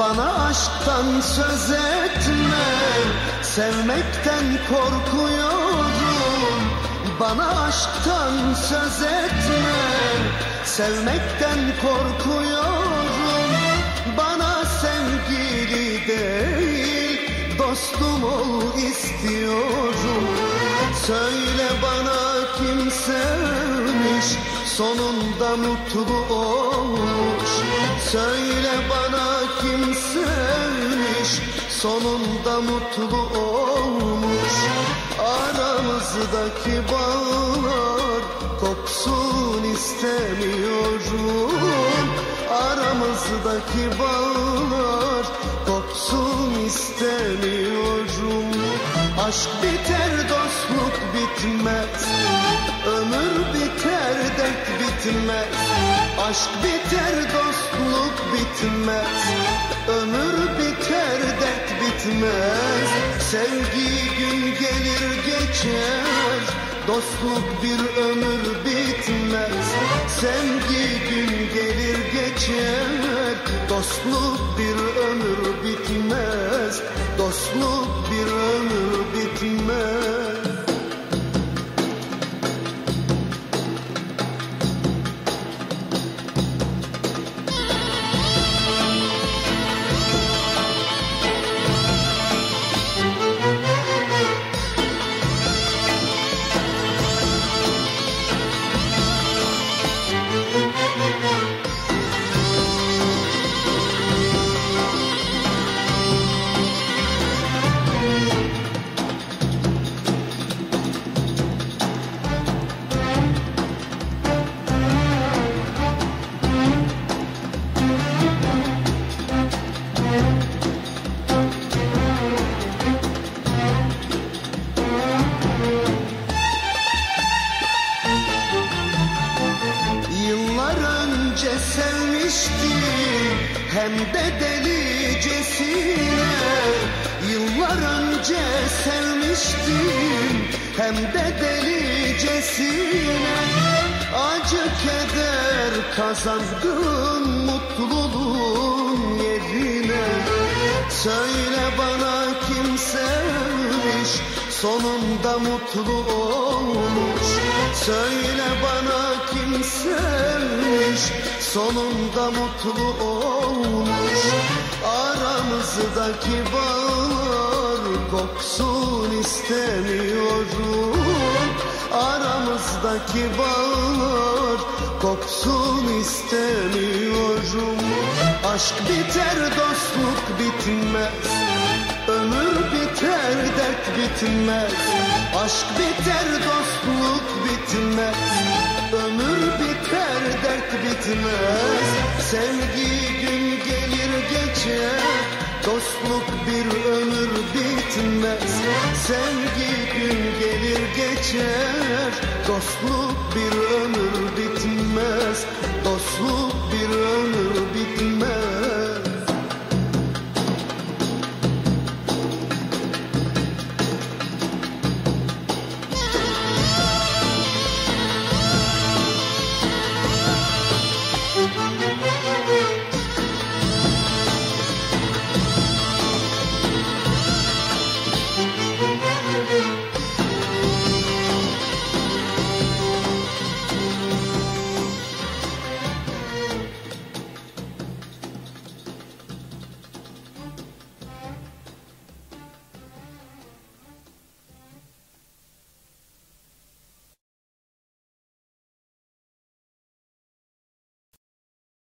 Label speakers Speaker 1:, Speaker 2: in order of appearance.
Speaker 1: Bana aşktan söz etme. Sevmekten korkuyorum Bana aşktan söz etme. Sevmekten korkuyorum Bana sevgili değil Dostum ol istiyorum Söyle bana kim sevmiş Sonunda mutlu olmuş. Söyle bana kim sevmiş? Sonunda mutlu olmuş. Aramızdaki bağlar Kopsun istemiyorum Aramızdaki bağlar Kopsun istemiyorum Aşk biter dostluk bitmez bitmez Aşk biter dostluk bitmez. Ömür biter dert bitmez. Sevgi gün gelir geçer. Dostluk bir ömür bitmez. Sevgi gün gelir geçer. Dostluk bir ömür bitmez. Dostluk bir ömür bitmez sevmiştim hem de delicesine. Yıllar önce sevmiştim. Hem de delicesine. Acı keder kazandın mutluluğun yerine. Söyle bana kim sevmiş sonunda mutlu olmuş. Söyle bana kim sevmiş sonunda mutlu olmuş. Aramızdaki bağlar kopsun istemiyorum. Aramızdaki bağlar kopsun istemiyorum. Aşk biter dostluk bitmez. Ömür biter dert bitmez. Aşk biter dostluk bitmez. Ömür biter dert bitmez. Sevgi gün gelir geçer. Dostluk bir ömür bitmez. Sevgi gün gelir geçer. Dostluk bir ömür